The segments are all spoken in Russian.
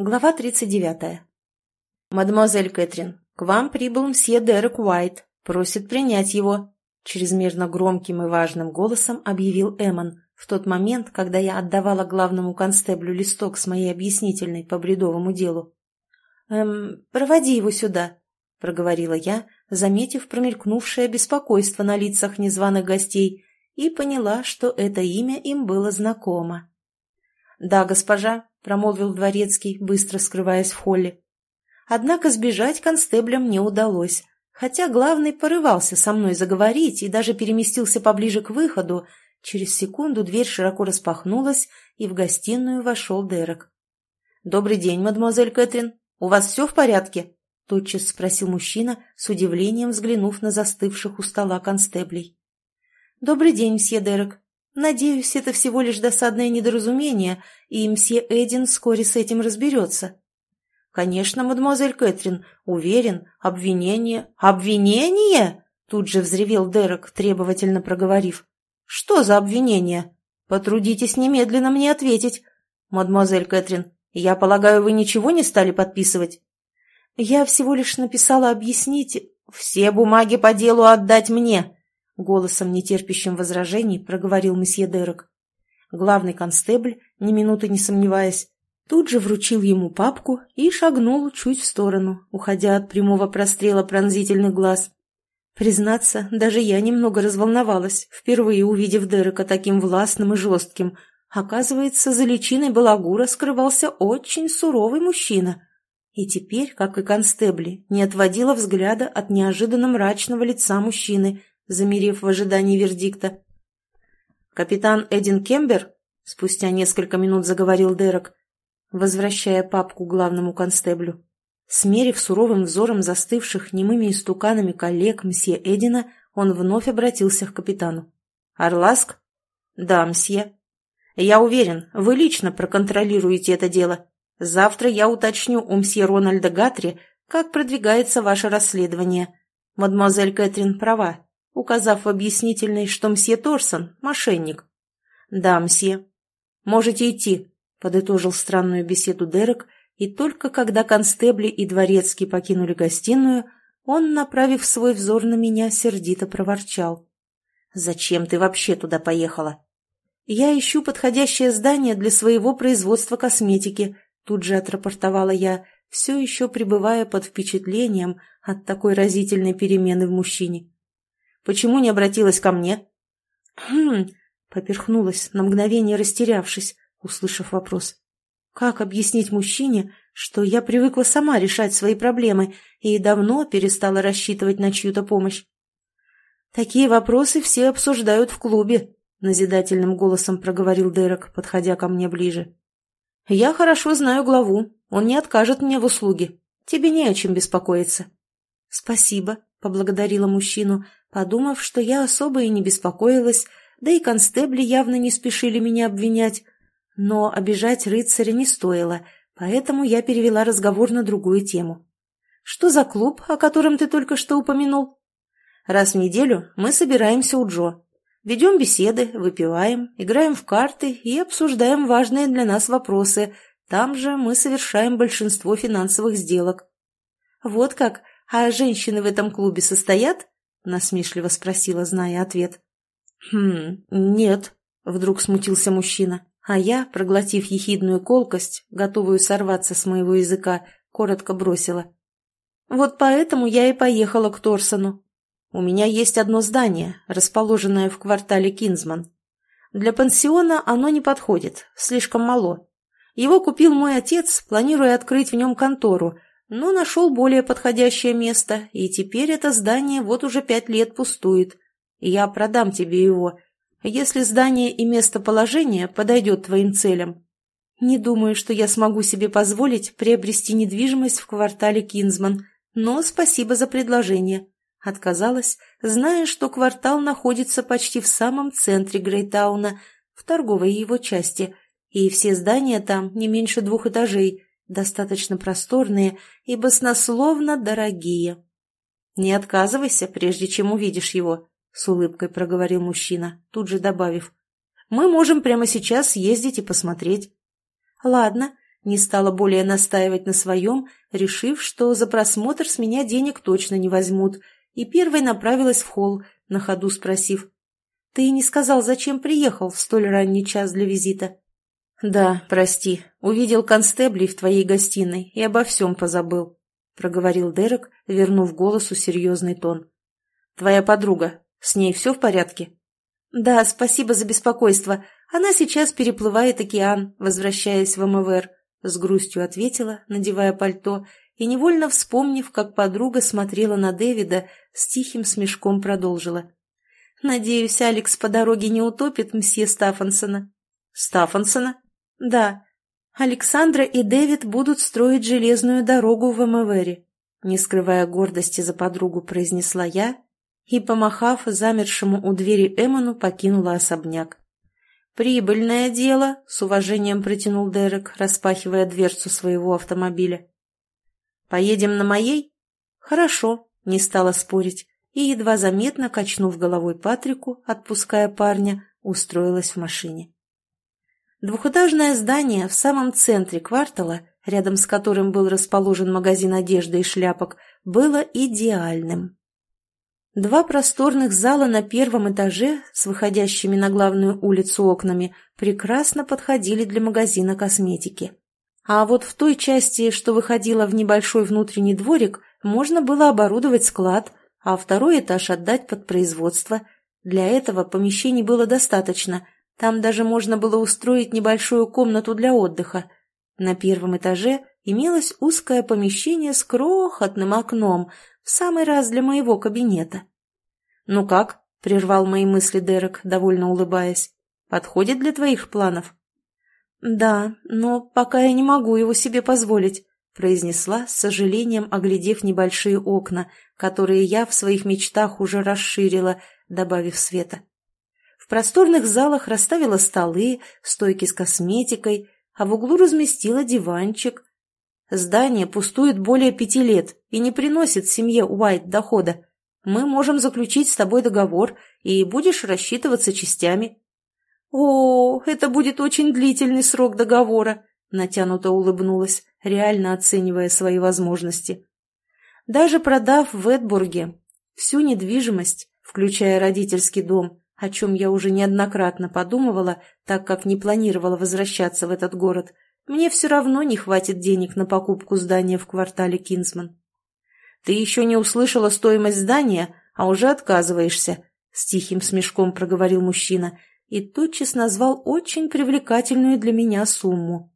Глава 39. «Мадемуазель Кэтрин, к вам прибыл мсье Дерек Уайт. Просит принять его», — чрезмерно громким и важным голосом объявил Эммон в тот момент, когда я отдавала главному констеблю листок с моей объяснительной по бредовому делу. «Эм, проводи его сюда», — проговорила я, заметив промелькнувшее беспокойство на лицах незваных гостей, и поняла, что это имя им было знакомо. «Да, госпожа», — промолвил дворецкий, быстро скрываясь в холле. Однако сбежать констеблям не удалось, хотя главный порывался со мной заговорить и даже переместился поближе к выходу. Через секунду дверь широко распахнулась, и в гостиную вошел Дерек. «Добрый день, мадемуазель Кэтрин. У вас все в порядке?» — тотчас спросил мужчина, с удивлением взглянув на застывших у стола констеблей. «Добрый день, мсье Дерек. Надеюсь, это всего лишь досадное недоразумение, и мсье Эдин вскоре с этим разберется». «Конечно, мадемуазель Кэтрин, уверен, обвинение...» «Обвинение?» — тут же взревел Дерек, требовательно проговорив. «Что за обвинение? Потрудитесь немедленно мне ответить. Мадемуазель Кэтрин, я полагаю, вы ничего не стали подписывать?» «Я всего лишь написала объяснить...» «Все бумаги по делу отдать мне!» Голосом, нетерпящим возражений, проговорил месье Дерек. Главный констебль, ни минуты не сомневаясь, тут же вручил ему папку и шагнул чуть в сторону, уходя от прямого прострела пронзительных глаз. Признаться, даже я немного разволновалась, впервые увидев Дерека таким властным и жестким. Оказывается, за личиной балагура скрывался очень суровый мужчина. И теперь, как и констебли, не отводила взгляда от неожиданно мрачного лица мужчины, замерев в ожидании вердикта. «Капитан Эдин Кембер?» — спустя несколько минут заговорил Дерек, возвращая папку главному констеблю. Смерив суровым взором застывших немыми истуканами коллег мсье Эдина, он вновь обратился к капитану. «Орласк?» «Да, мсье». «Я уверен, вы лично проконтролируете это дело. Завтра я уточню у мсье Рональда Гатри, как продвигается ваше расследование. Мадемуазель Кэтрин права, указав в объяснительной, что мсье Торсон – мошенник. «Да, мсье». «Можете идти», – подытожил странную беседу Дерек, и только когда констебли и дворецкий покинули гостиную, он, направив свой взор на меня, сердито проворчал. «Зачем ты вообще туда поехала?» «Я ищу подходящее здание для своего производства косметики», тут же отрапортовала я, все еще пребывая под впечатлением от такой разительной перемены в мужчине. Почему не обратилась ко мне?» «Хм...» — поперхнулась, на мгновение растерявшись, услышав вопрос. «Как объяснить мужчине, что я привыкла сама решать свои проблемы и давно перестала рассчитывать на чью-то помощь?» «Такие вопросы все обсуждают в клубе», — назидательным голосом проговорил Дерек, подходя ко мне ближе. «Я хорошо знаю главу. Он не откажет мне в услуге. Тебе не о чем беспокоиться». «Спасибо», — поблагодарила мужчину, подумав, что я особо и не беспокоилась, да и констебли явно не спешили меня обвинять. Но обижать рыцаря не стоило, поэтому я перевела разговор на другую тему. «Что за клуб, о котором ты только что упомянул?» «Раз в неделю мы собираемся у Джо. Ведем беседы, выпиваем, играем в карты и обсуждаем важные для нас вопросы. Там же мы совершаем большинство финансовых сделок». «Вот как? А женщины в этом клубе состоят?» — насмешливо спросила, зная ответ. «Хм, нет», — вдруг смутился мужчина, а я, проглотив ехидную колкость, готовую сорваться с моего языка, коротко бросила. «Вот поэтому я и поехала к Торсону. У меня есть одно здание, расположенное в квартале Кинзман. Для пансиона оно не подходит, слишком мало. Его купил мой отец, планируя открыть в нем контору, но нашел более подходящее место, и теперь это здание вот уже пять лет пустует. Я продам тебе его, если здание и местоположение подойдет твоим целям. Не думаю, что я смогу себе позволить приобрести недвижимость в квартале Кинзман, но спасибо за предложение. Отказалась, зная, что квартал находится почти в самом центре Грейтауна, в торговой его части, и все здания там не меньше двух этажей – достаточно просторные и баснословно дорогие. «Не отказывайся, прежде чем увидишь его», — с улыбкой проговорил мужчина, тут же добавив. «Мы можем прямо сейчас съездить и посмотреть». «Ладно, не стала более настаивать на своем, решив, что за просмотр с меня денег точно не возьмут, и первой направилась в холл, на ходу спросив. «Ты не сказал, зачем приехал в столь ранний час для визита?» «Да, прости, увидел констеблей в твоей гостиной и обо всем позабыл», — проговорил Дерек, вернув голосу серьезный тон. «Твоя подруга, с ней все в порядке?» «Да, спасибо за беспокойство. Она сейчас переплывает океан, возвращаясь в МВР», — с грустью ответила, надевая пальто, и, невольно вспомнив, как подруга смотрела на Дэвида, с тихим смешком продолжила. «Надеюсь, Алекс по дороге не утопит мсье Стаффансона». «Стаффансона?» «Да. Александра и Дэвид будут строить железную дорогу в МВРе», не скрывая гордости за подругу, произнесла я и, помахав замершему у двери Эмону, покинула особняк. «Прибыльное дело», — с уважением протянул Дерек, распахивая дверцу своего автомобиля. «Поедем на моей?» «Хорошо», — не стала спорить, и, едва заметно качнув головой Патрику, отпуская парня, устроилась в машине. Двухэтажное здание в самом центре квартала, рядом с которым был расположен магазин одежды и шляпок, было идеальным. Два просторных зала на первом этаже с выходящими на главную улицу окнами прекрасно подходили для магазина косметики. А вот в той части, что выходила в небольшой внутренний дворик, можно было оборудовать склад, а второй этаж отдать под производство. Для этого помещений было достаточно. Там даже можно было устроить небольшую комнату для отдыха. На первом этаже имелось узкое помещение с крохотным окном, в самый раз для моего кабинета. «Ну как?» — прервал мои мысли Дерек, довольно улыбаясь. «Подходит для твоих планов?» «Да, но пока я не могу его себе позволить», — произнесла, с сожалением оглядев небольшие окна, которые я в своих мечтах уже расширила, добавив света. В просторных залах расставила столы, стойки с косметикой, а в углу разместила диванчик, Здание пустует более пяти лет и не приносит семье Уайт дохода. Мы можем заключить с тобой договор, и будешь рассчитываться частями». «О, это будет очень длительный срок договора», — натянуто улыбнулась, реально оценивая свои возможности. Даже продав в Эдбурге всю недвижимость, включая родительский дом, о чем я уже неоднократно подумывала, так как не планировала возвращаться в этот город, — мне все равно не хватит денег на покупку здания в квартале Кинсман. Ты еще не услышала стоимость здания, а уже отказываешься, — с тихим смешком проговорил мужчина и тотчас назвал очень привлекательную для меня сумму.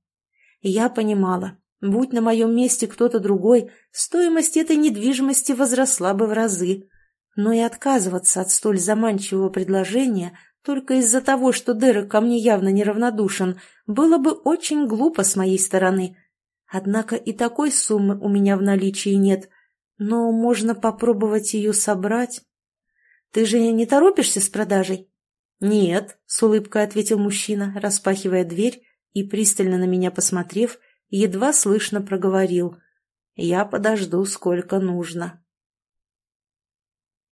Я понимала, будь на моем месте кто-то другой, стоимость этой недвижимости возросла бы в разы. Но и отказываться от столь заманчивого предложения только из-за того, что Дерек ко мне явно неравнодушен, было бы очень глупо с моей стороны. Однако и такой суммы у меня в наличии нет, но можно попробовать ее собрать. Ты же не торопишься с продажей? Нет, с улыбкой ответил мужчина, распахивая дверь и, пристально на меня посмотрев, едва слышно проговорил. Я подожду, сколько нужно.